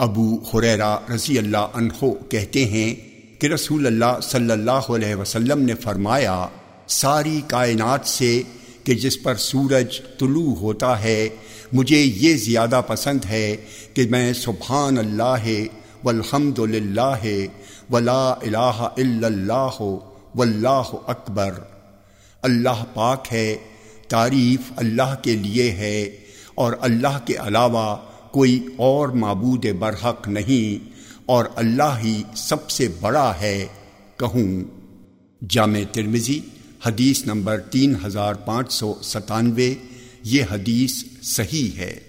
ابو خریرا رضی اللہ عنہ کہتے ہیں کہ رسول اللہ صلی اللہ علیہ وسلم نے فرمایا، ساری کائنات سے کہ جس پر سورج طلوع ہوتا ہے، مجھے یہ زیادہ پسند ہے کہ میں سبحان اللہ والحمد للہ ولا الہ الا اللہ واللہ اکبر۔ اللہ پاک ہے، تعریف اللہ کے لیے ہے اور اللہ کے علاوہ کوئی اور معبود برحق نہیں اور اللہ ہی سب سے بڑا ہے کہوں۔ جامع ترمزی حدیث نمبر تین ہزار پانچ سو ستانوے، یہ حدیث صحیح ہے۔